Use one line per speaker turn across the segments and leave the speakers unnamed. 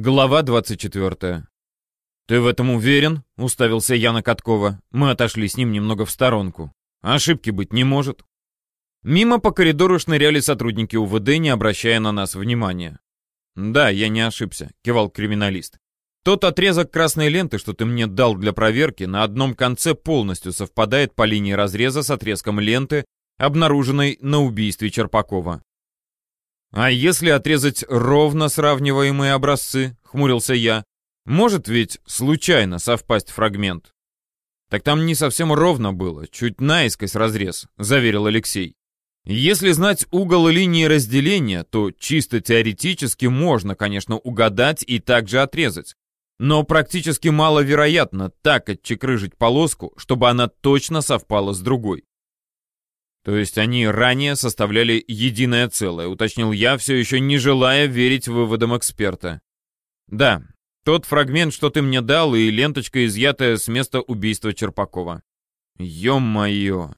Глава 24. «Ты в этом уверен?» — уставился я на Каткова. Мы отошли с ним немного в сторонку. «Ошибки быть не может». Мимо по коридору шныряли сотрудники УВД, не обращая на нас внимания. «Да, я не ошибся», — кивал криминалист. «Тот отрезок красной ленты, что ты мне дал для проверки, на одном конце полностью совпадает по линии разреза с отрезком ленты, обнаруженной на убийстве Черпакова. «А если отрезать ровно сравниваемые образцы?» — хмурился я. «Может ведь случайно совпасть фрагмент?» «Так там не совсем ровно было, чуть наискось разрез», — заверил Алексей. «Если знать угол линии разделения, то чисто теоретически можно, конечно, угадать и также отрезать. Но практически маловероятно так отчекрыжить полоску, чтобы она точно совпала с другой. То есть они ранее составляли единое целое, уточнил я, все еще не желая верить выводам эксперта. Да, тот фрагмент, что ты мне дал, и ленточка, изъятая с места убийства Черпакова. Ё-моё.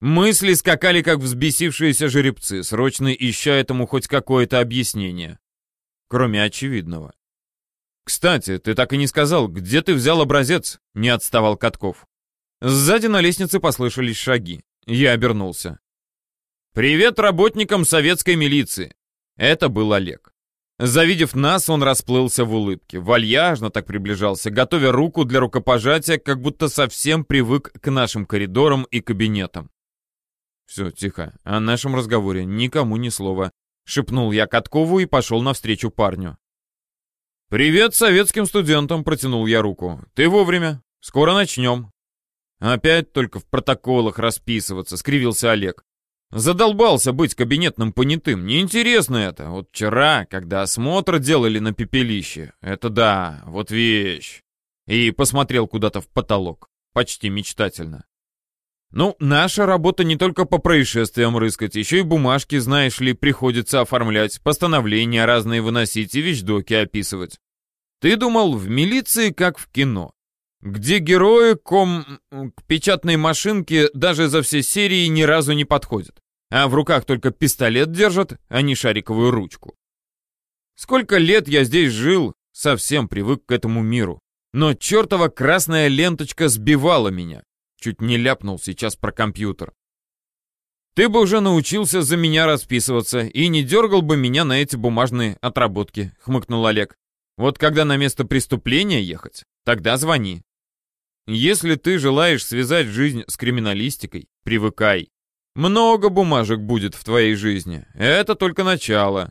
Мысли скакали, как взбесившиеся жеребцы, срочно ища этому хоть какое-то объяснение. Кроме очевидного. «Кстати, ты так и не сказал, где ты взял образец?» — не отставал Катков. Сзади на лестнице послышались шаги. Я обернулся. «Привет работникам советской милиции!» Это был Олег. Завидев нас, он расплылся в улыбке, вальяжно так приближался, готовя руку для рукопожатия, как будто совсем привык к нашим коридорам и кабинетам. «Все, тихо, о нашем разговоре никому ни слова», — шепнул я Каткову и пошел навстречу парню. «Привет советским студентам!» — протянул я руку. «Ты вовремя. Скоро начнем». Опять только в протоколах расписываться, скривился Олег. Задолбался быть кабинетным понятым. Неинтересно это. Вот вчера, когда осмотр делали на пепелище, это да, вот вещь. И посмотрел куда-то в потолок. Почти мечтательно. Ну, наша работа не только по происшествиям рыскать, еще и бумажки, знаешь ли, приходится оформлять, постановления разные выносить и вещдоки описывать. Ты думал, в милиции как в кино где герои ком... к печатной машинке даже за все серии ни разу не подходят, а в руках только пистолет держат, а не шариковую ручку. Сколько лет я здесь жил, совсем привык к этому миру. Но чертова красная ленточка сбивала меня. Чуть не ляпнул сейчас про компьютер. Ты бы уже научился за меня расписываться и не дергал бы меня на эти бумажные отработки, хмыкнул Олег. Вот когда на место преступления ехать, тогда звони. Если ты желаешь связать жизнь с криминалистикой, привыкай. Много бумажек будет в твоей жизни. Это только начало.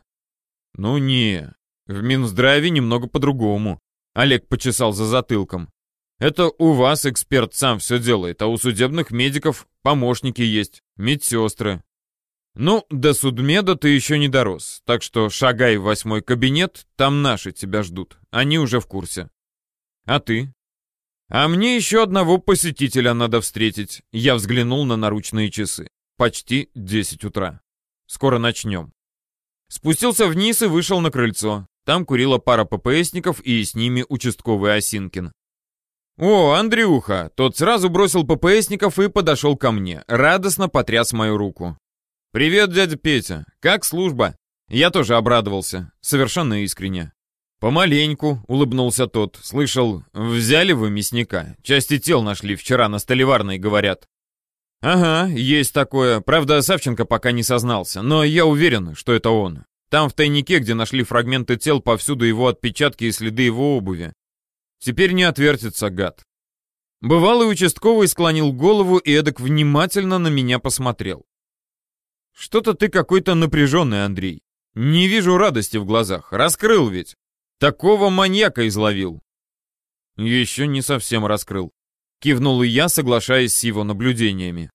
Ну не, в Минздраве немного по-другому. Олег почесал за затылком. Это у вас эксперт сам все делает, а у судебных медиков помощники есть, медсестры. Ну, до судмеда ты еще не дорос, так что шагай в восьмой кабинет, там наши тебя ждут, они уже в курсе. А ты? «А мне еще одного посетителя надо встретить». Я взглянул на наручные часы. Почти 10 утра. Скоро начнем. Спустился вниз и вышел на крыльцо. Там курила пара ППСников и с ними участковый Осинкин. «О, Андрюха!» Тот сразу бросил ППСников и подошел ко мне. Радостно потряс мою руку. «Привет, дядя Петя! Как служба?» Я тоже обрадовался. Совершенно искренне. «Помаленьку», — улыбнулся тот. «Слышал, взяли вы мясника. Части тел нашли вчера на Столеварной, говорят». «Ага, есть такое. Правда, Савченко пока не сознался, но я уверен, что это он. Там в тайнике, где нашли фрагменты тел, повсюду его отпечатки и следы его обуви. Теперь не отвертится, гад». Бывалый участковый склонил голову и эдак внимательно на меня посмотрел. «Что-то ты какой-то напряженный, Андрей. Не вижу радости в глазах. Раскрыл ведь. Такого маньяка изловил. Еще не совсем раскрыл. Кивнул и я, соглашаясь с его наблюдениями.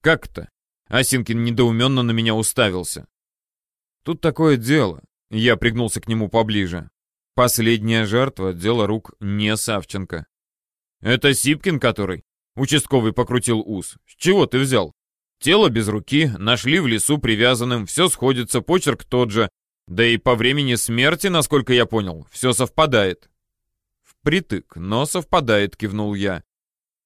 Как-то? Асинкин недоуменно на меня уставился. Тут такое дело. Я пригнулся к нему поближе. Последняя жертва — дело рук не Савченко. Это Сипкин который? Участковый покрутил ус. С чего ты взял? Тело без руки, нашли в лесу привязанным, все сходится, почерк тот же, да и по времени смерти, насколько я понял, все совпадает. Впритык, но совпадает, кивнул я.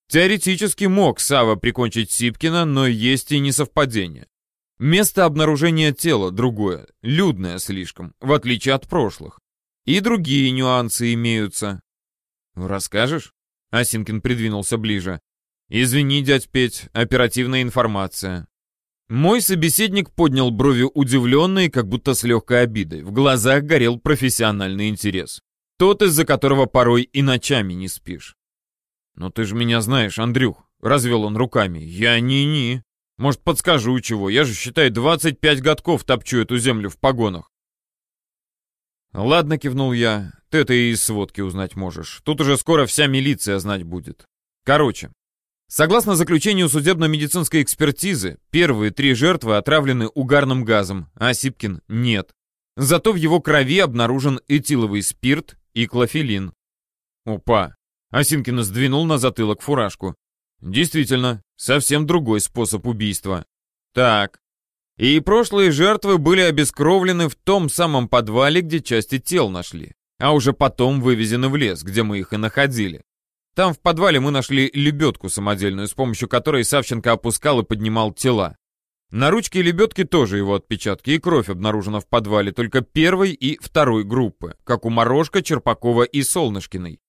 Теоретически мог Сава прикончить Сипкина, но есть и несовпадение. Место обнаружения тела другое, людное слишком, в отличие от прошлых. И другие нюансы имеются. Расскажешь? Асинкин придвинулся ближе. «Извини, дядь Петь, оперативная информация». Мой собеседник поднял брови удивленно и как будто с легкой обидой. В глазах горел профессиональный интерес. Тот, из-за которого порой и ночами не спишь. «Но ты же меня знаешь, Андрюх», — развел он руками. «Я не-не. Может, подскажу чего. Я же, считай, 25 годков топчу эту землю в погонах». «Ладно», — кивнул я, — «ты это и из сводки узнать можешь. Тут уже скоро вся милиция знать будет. Короче, Согласно заключению судебно-медицинской экспертизы, первые три жертвы отравлены угарным газом, а Сипкин нет. Зато в его крови обнаружен этиловый спирт и клофелин. Опа! Осинкин сдвинул на затылок фуражку. Действительно, совсем другой способ убийства. Так. И прошлые жертвы были обескровлены в том самом подвале, где части тел нашли, а уже потом вывезены в лес, где мы их и находили. Там в подвале мы нашли лебедку самодельную, с помощью которой Савченко опускал и поднимал тела. На ручке лебедки тоже его отпечатки, и кровь обнаружена в подвале только первой и второй группы, как у Морошка, Черпакова и Солнышкиной.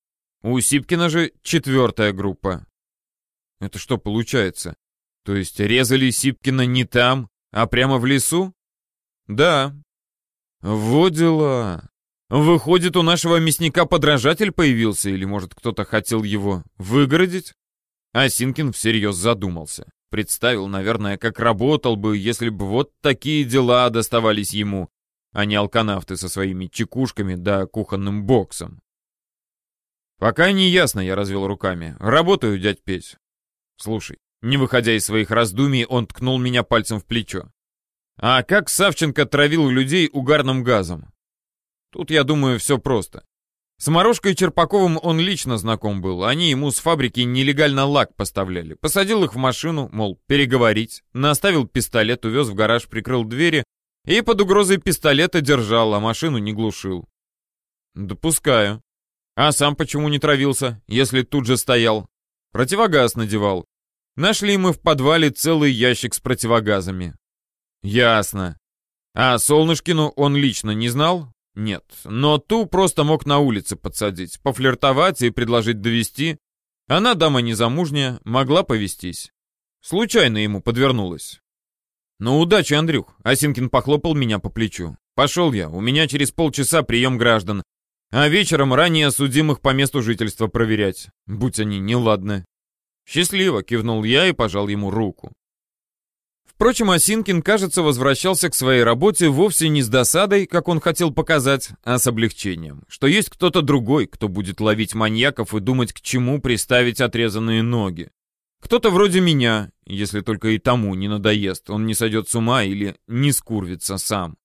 У Сипкина же четвертая группа. Это что получается? То есть резали Сипкина не там, а прямо в лесу? Да. Вот дела. Выходит, у нашего мясника подражатель появился, или, может, кто-то хотел его выгородить? Асинкин всерьез задумался. Представил, наверное, как работал бы, если бы вот такие дела доставались ему, а не алканавты со своими чекушками да кухонным боксом. «Пока не ясно», — я развел руками. «Работаю, дядь Петь». «Слушай, не выходя из своих раздумий, он ткнул меня пальцем в плечо. «А как Савченко травил людей угарным газом? Тут, я думаю, все просто. С Морошкой и Черпаковым он лично знаком был. Они ему с фабрики нелегально лак поставляли. Посадил их в машину, мол, переговорить. Наставил пистолет, увез в гараж, прикрыл двери и под угрозой пистолета держал, а машину не глушил. Допускаю. А сам почему не травился, если тут же стоял? Противогаз надевал. Нашли мы в подвале целый ящик с противогазами. Ясно. А Солнышкину он лично не знал? Нет, но ту просто мог на улице подсадить, пофлиртовать и предложить довести. Она дама незамужняя, могла повестись. Случайно ему подвернулась. «Ну, удачи, Андрюх!» — Осинкин похлопал меня по плечу. «Пошел я, у меня через полчаса прием граждан, а вечером ранее судимых по месту жительства проверять, будь они неладны». «Счастливо!» — кивнул я и пожал ему руку. Впрочем, Осинкин, кажется, возвращался к своей работе вовсе не с досадой, как он хотел показать, а с облегчением. Что есть кто-то другой, кто будет ловить маньяков и думать, к чему приставить отрезанные ноги. Кто-то вроде меня, если только и тому не надоест, он не сойдет с ума или не скурвится сам.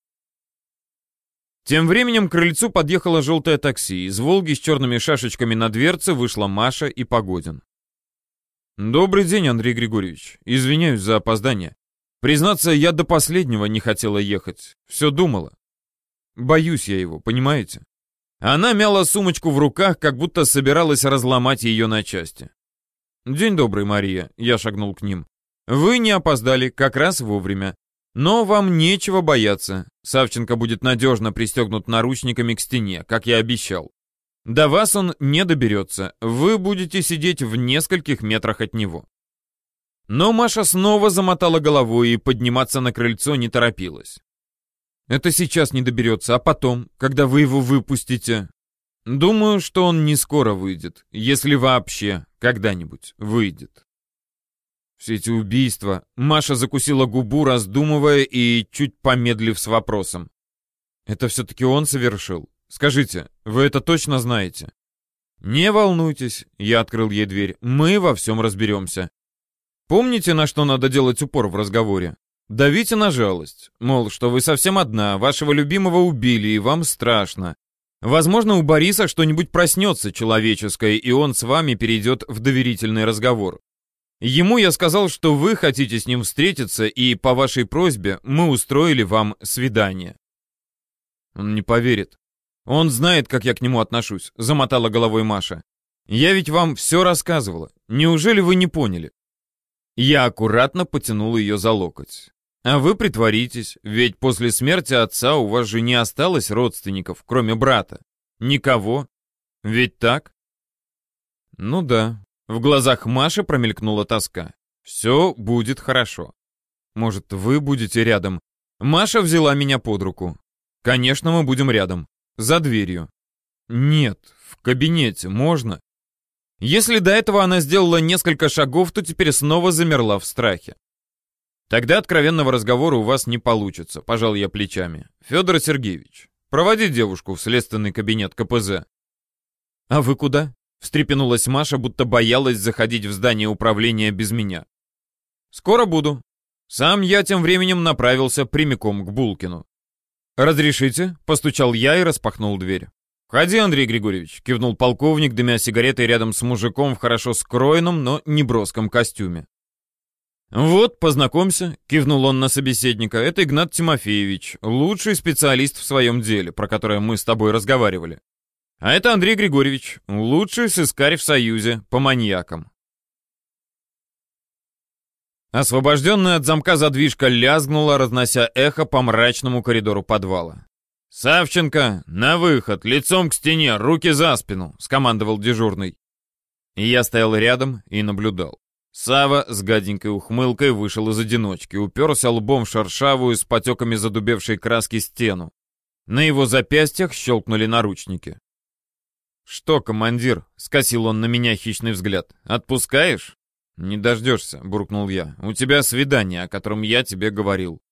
Тем временем к крыльцу подъехало желтое такси. Из «Волги» с черными шашечками на дверце вышла Маша и Погодин. «Добрый день, Андрей Григорьевич. Извиняюсь за опоздание. Признаться, я до последнего не хотела ехать. Все думала. Боюсь я его, понимаете? Она мяла сумочку в руках, как будто собиралась разломать ее на части. «День добрый, Мария», — я шагнул к ним. «Вы не опоздали, как раз вовремя. Но вам нечего бояться. Савченко будет надежно пристегнут наручниками к стене, как я обещал. До вас он не доберется. Вы будете сидеть в нескольких метрах от него. Но Маша снова замотала головой и подниматься на крыльцо не торопилась. «Это сейчас не доберется, а потом, когда вы его выпустите?» «Думаю, что он не скоро выйдет, если вообще когда-нибудь выйдет». Все эти убийства... Маша закусила губу, раздумывая и чуть помедлив с вопросом. «Это все-таки он совершил? Скажите, вы это точно знаете?» «Не волнуйтесь», — я открыл ей дверь, — «мы во всем разберемся. Помните, на что надо делать упор в разговоре? Давите на жалость. Мол, что вы совсем одна, вашего любимого убили, и вам страшно. Возможно, у Бориса что-нибудь проснется человеческое, и он с вами перейдет в доверительный разговор. Ему я сказал, что вы хотите с ним встретиться, и по вашей просьбе мы устроили вам свидание. Он не поверит. Он знает, как я к нему отношусь, замотала головой Маша. Я ведь вам все рассказывала. Неужели вы не поняли? Я аккуратно потянул ее за локоть. «А вы притворитесь, ведь после смерти отца у вас же не осталось родственников, кроме брата. Никого. Ведь так? Ну да. В глазах Маши промелькнула тоска. Все будет хорошо. Может, вы будете рядом? Маша взяла меня под руку. Конечно, мы будем рядом. За дверью. Нет, в кабинете можно. Если до этого она сделала несколько шагов, то теперь снова замерла в страхе. Тогда откровенного разговора у вас не получится, пожал я плечами. Федор Сергеевич, проводи девушку в следственный кабинет КПЗ. А вы куда? Встрепенулась Маша, будто боялась заходить в здание управления без меня. Скоро буду. Сам я тем временем направился прямиком к Булкину. «Разрешите?» — постучал я и распахнул дверь. «Входи, Андрей Григорьевич», — кивнул полковник, дымя сигаретой рядом с мужиком в хорошо скроенном, но не броском костюме. «Вот, познакомься», — кивнул он на собеседника. «Это Игнат Тимофеевич, лучший специалист в своем деле, про которое мы с тобой разговаривали. А это Андрей Григорьевич, лучший сыскарь в Союзе по маньякам». Освобожденная от замка задвижка лязгнула, разнося эхо по мрачному коридору подвала. «Савченко, на выход, лицом к стене, руки за спину!» — скомандовал дежурный. Я стоял рядом и наблюдал. Сава с гаденькой ухмылкой вышел из одиночки, уперся лбом в шершавую с потеками задубевшей краски стену. На его запястьях щелкнули наручники. «Что, командир?» — скосил он на меня хищный взгляд. «Отпускаешь?» «Не дождешься», — буркнул я. «У тебя свидание, о котором я тебе говорил».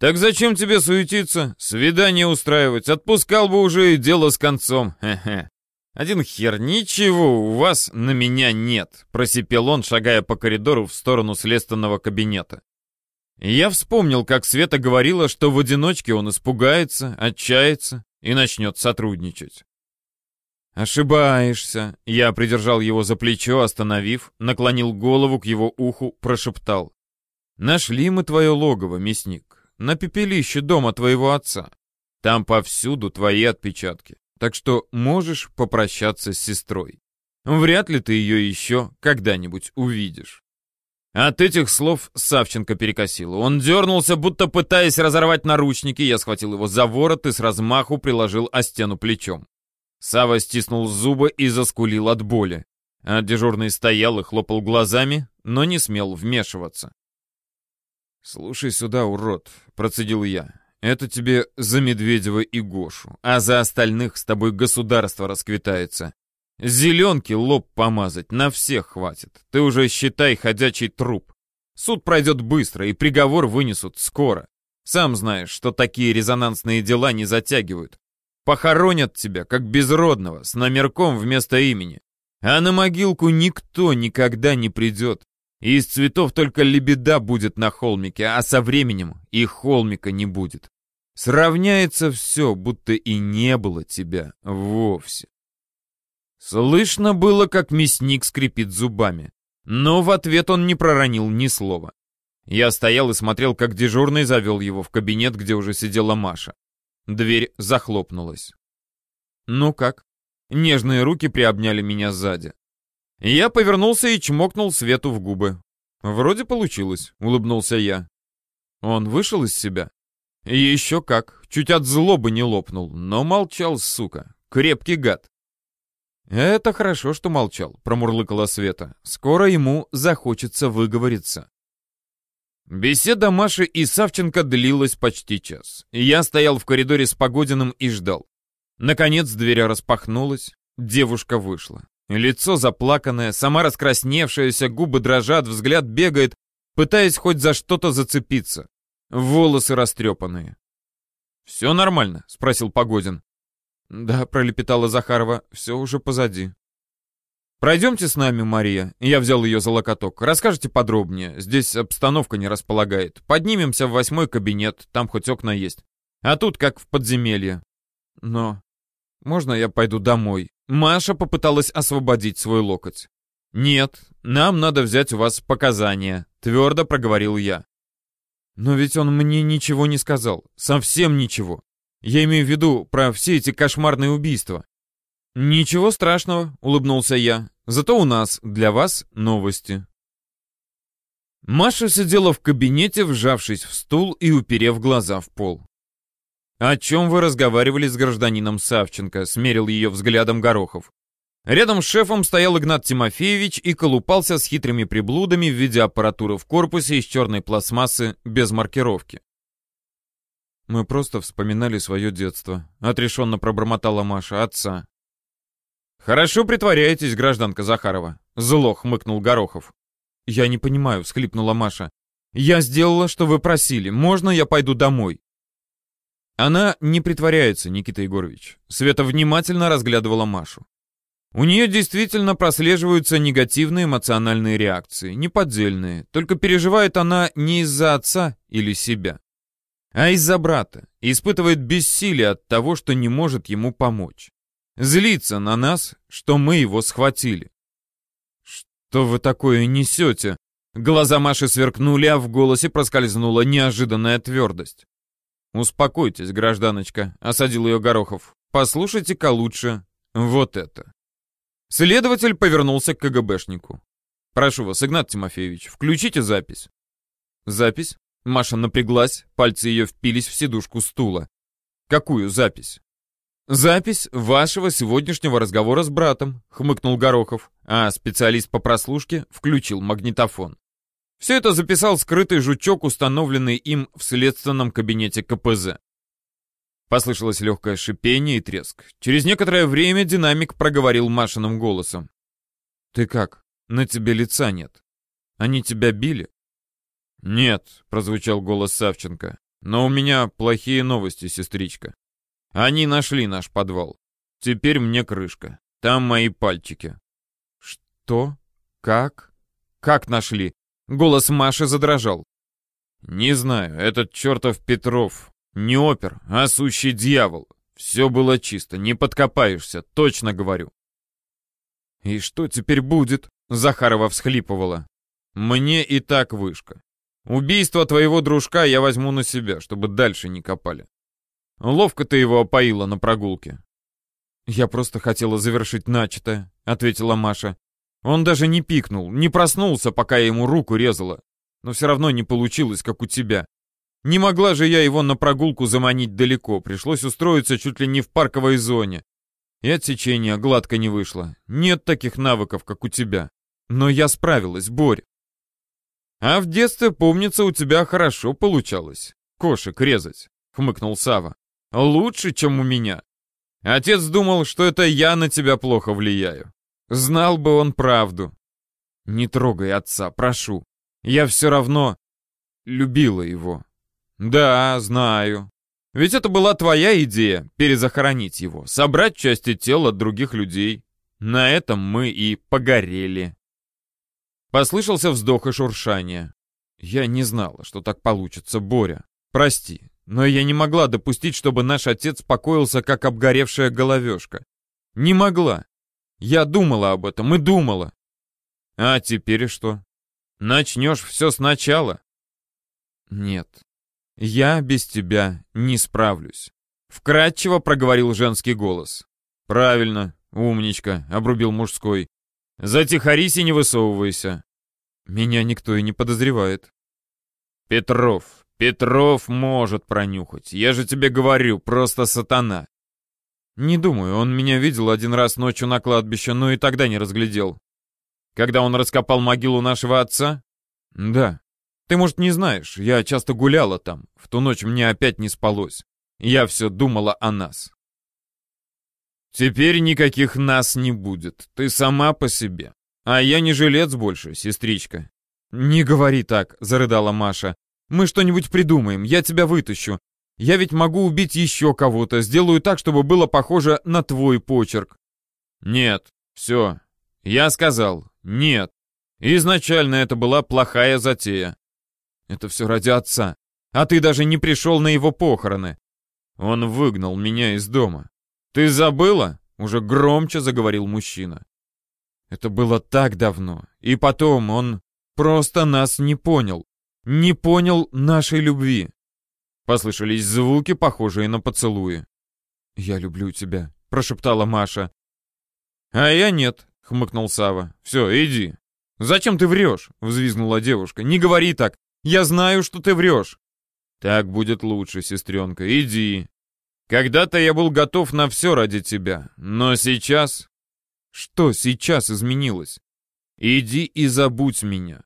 «Так зачем тебе суетиться? Свидание устраивать? Отпускал бы уже и дело с концом. Хе-хе». «Один хер, ничего у вас на меня нет», — просипел он, шагая по коридору в сторону следственного кабинета. Я вспомнил, как Света говорила, что в одиночке он испугается, отчается и начнет сотрудничать. «Ошибаешься», — я придержал его за плечо, остановив, наклонил голову к его уху, прошептал. «Нашли мы твое логово, мясник на пепелище дома твоего отца. Там повсюду твои отпечатки. Так что можешь попрощаться с сестрой. Вряд ли ты ее еще когда-нибудь увидишь. От этих слов Савченко перекосило. Он дернулся, будто пытаясь разорвать наручники. Я схватил его за ворот и с размаху приложил о стену плечом. Сава стиснул зубы и заскулил от боли. А дежурный стоял и хлопал глазами, но не смел вмешиваться. «Слушай сюда, урод», — процедил я. «Это тебе за Медведева и Гошу, а за остальных с тобой государство расквитается. Зеленки лоб помазать на всех хватит. Ты уже считай ходячий труп. Суд пройдет быстро, и приговор вынесут скоро. Сам знаешь, что такие резонансные дела не затягивают. Похоронят тебя, как безродного, с номерком вместо имени. А на могилку никто никогда не придет. Из цветов только лебеда будет на холмике, а со временем и холмика не будет. Сравняется все, будто и не было тебя вовсе. Слышно было, как мясник скрипит зубами, но в ответ он не проронил ни слова. Я стоял и смотрел, как дежурный завел его в кабинет, где уже сидела Маша. Дверь захлопнулась. «Ну как?» Нежные руки приобняли меня сзади. Я повернулся и чмокнул Свету в губы. «Вроде получилось», — улыбнулся я. Он вышел из себя? И еще как, чуть от злобы не лопнул, но молчал, сука. Крепкий гад. «Это хорошо, что молчал», — промурлыкала Света. «Скоро ему захочется выговориться». Беседа Маши и Савченко длилась почти час. Я стоял в коридоре с Погодиным и ждал. Наконец дверь распахнулась, девушка вышла. Лицо заплаканное, сама раскрасневшаяся, губы дрожат, взгляд бегает, пытаясь хоть за что-то зацепиться. Волосы растрепанные. «Все нормально?» — спросил Погодин. «Да», — пролепетала Захарова, — «все уже позади». «Пройдемте с нами, Мария». Я взял ее за локоток. «Расскажите подробнее. Здесь обстановка не располагает. Поднимемся в восьмой кабинет, там хоть окна есть. А тут как в подземелье». «Но...» «Можно я пойду домой?» Маша попыталась освободить свой локоть. «Нет, нам надо взять у вас показания», — твердо проговорил я. «Но ведь он мне ничего не сказал. Совсем ничего. Я имею в виду про все эти кошмарные убийства». «Ничего страшного», — улыбнулся я. «Зато у нас для вас новости». Маша сидела в кабинете, вжавшись в стул и уперев глаза в пол. «О чем вы разговаривали с гражданином Савченко?» — смерил ее взглядом Горохов. Рядом с шефом стоял Игнат Тимофеевич и колупался с хитрыми приблудами в виде аппаратуры в корпусе из черной пластмассы без маркировки. «Мы просто вспоминали свое детство», — отрешенно пробормотала Маша, отца. «Хорошо притворяетесь, гражданка Захарова», — зло хмыкнул Горохов. «Я не понимаю», — всхлипнула Маша. «Я сделала, что вы просили. Можно я пойду домой?» Она не притворяется, Никита Егорович. Света внимательно разглядывала Машу. У нее действительно прослеживаются негативные эмоциональные реакции, неподдельные, только переживает она не из-за отца или себя, а из-за брата, и испытывает бессилие от того, что не может ему помочь. Злится на нас, что мы его схватили. «Что вы такое несете?» Глаза Маши сверкнули, а в голосе проскользнула неожиданная твердость. «Успокойтесь, гражданочка», — осадил ее Горохов. «Послушайте-ка лучше вот это». Следователь повернулся к КГБшнику. «Прошу вас, Игнат Тимофеевич, включите запись». «Запись?» Маша напряглась, пальцы ее впились в сидушку стула. «Какую запись?» «Запись вашего сегодняшнего разговора с братом», — хмыкнул Горохов, а специалист по прослушке включил магнитофон. Все это записал скрытый жучок, установленный им в следственном кабинете КПЗ. Послышалось легкое шипение и треск. Через некоторое время динамик проговорил Машиным голосом. «Ты как? На тебе лица нет. Они тебя били?» «Нет», — прозвучал голос Савченко. «Но у меня плохие новости, сестричка. Они нашли наш подвал. Теперь мне крышка. Там мои пальчики». «Что? Как? Как нашли?» Голос Маши задрожал. «Не знаю, этот чертов Петров не опер, а сущий дьявол. Все было чисто, не подкопаешься, точно говорю. «И что теперь будет?» — Захарова всхлипывала. «Мне и так вышка. Убийство твоего дружка я возьму на себя, чтобы дальше не копали. Ловко ты его опоила на прогулке». «Я просто хотела завершить начатое», — ответила Маша. «Он даже не пикнул, не проснулся, пока я ему руку резала. Но все равно не получилось, как у тебя. Не могла же я его на прогулку заманить далеко, пришлось устроиться чуть ли не в парковой зоне. И отсечение гладко не вышло. Нет таких навыков, как у тебя. Но я справилась, Борь. А в детстве, помнится, у тебя хорошо получалось. Кошек резать, хмыкнул Сава. Лучше, чем у меня. Отец думал, что это я на тебя плохо влияю. Знал бы он правду. Не трогай отца, прошу. Я все равно любила его. «Да, знаю. Ведь это была твоя идея — перезахоронить его, собрать части тела от других людей. На этом мы и погорели». Послышался вздох и шуршание. «Я не знала, что так получится, Боря. Прости, но я не могла допустить, чтобы наш отец покоился, как обгоревшая головешка. Не могла. Я думала об этом и думала. А теперь что? Начнешь все сначала? Нет, «Я без тебя не справлюсь», — вкратчиво проговорил женский голос. «Правильно, умничка», — обрубил мужской. «Затихарись и не высовывайся». «Меня никто и не подозревает». «Петров, Петров может пронюхать. Я же тебе говорю, просто сатана». «Не думаю, он меня видел один раз ночью на кладбище, но и тогда не разглядел». «Когда он раскопал могилу нашего отца?» «Да». Ты, может, не знаешь, я часто гуляла там. В ту ночь мне опять не спалось. Я все думала о нас. Теперь никаких нас не будет. Ты сама по себе. А я не жилец больше, сестричка. Не говори так, зарыдала Маша. Мы что-нибудь придумаем, я тебя вытащу. Я ведь могу убить еще кого-то, сделаю так, чтобы было похоже на твой почерк. Нет, все. Я сказал, нет. Изначально это была плохая затея. Это все ради отца. А ты даже не пришел на его похороны. Он выгнал меня из дома. Ты забыла? Уже громче заговорил мужчина. Это было так давно. И потом он просто нас не понял. Не понял нашей любви. Послышались звуки, похожие на поцелуи. «Я люблю тебя», — прошептала Маша. «А я нет», — хмыкнул Сава. «Все, иди». «Зачем ты врешь?» — взвизгнула девушка. «Не говори так. Я знаю, что ты врешь». «Так будет лучше, сестренка, иди». Когда-то я был готов на все ради тебя, но сейчас... Что сейчас изменилось? Иди и забудь меня.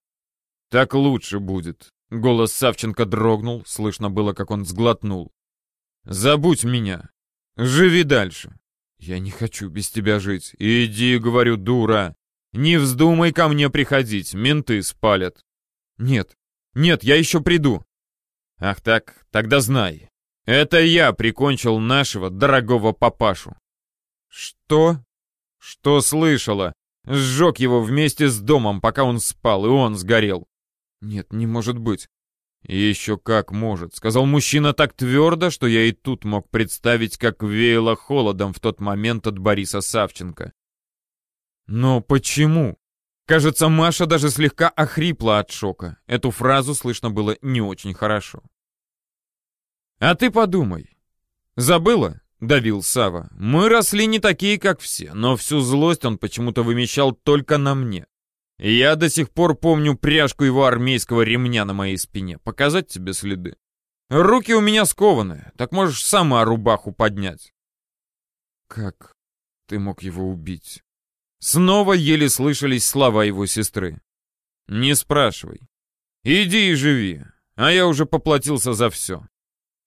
Так лучше будет. Голос Савченко дрогнул, слышно было, как он сглотнул. Забудь меня. Живи дальше. Я не хочу без тебя жить. Иди, говорю, дура. Не вздумай ко мне приходить, менты спалят. Нет, нет, я еще приду. Ах так, тогда знай. Это я прикончил нашего дорогого папашу. Что? Что слышала? Сжег его вместе с домом, пока он спал, и он сгорел. Нет, не может быть. «Еще как может», — сказал мужчина так твердо, что я и тут мог представить, как веяло холодом в тот момент от Бориса Савченко. «Но почему?» Кажется, Маша даже слегка охрипла от шока. Эту фразу слышно было не очень хорошо. «А ты подумай. Забыла?» — давил Сава. «Мы росли не такие, как все, но всю злость он почему-то вымещал только на мне. Я до сих пор помню пряжку его армейского ремня на моей спине. Показать тебе следы? Руки у меня скованы, так можешь сама рубаху поднять». «Как ты мог его убить?» Снова еле слышались слова его сестры. «Не спрашивай. Иди и живи, а я уже поплатился за все».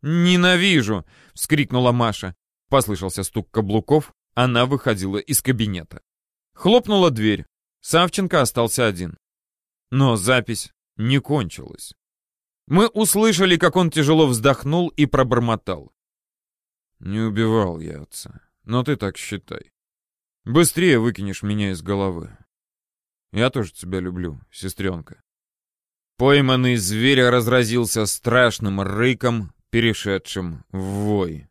«Ненавижу!» — вскрикнула Маша. Послышался стук каблуков, она выходила из кабинета. Хлопнула дверь. Савченко остался один. Но запись не кончилась. Мы услышали, как он тяжело вздохнул и пробормотал. «Не убивал я отца, но ты так считай. Быстрее выкинешь меня из головы. Я тоже тебя люблю, сестренка». Пойманный зверь разразился страшным рыком, перешедшим в вой.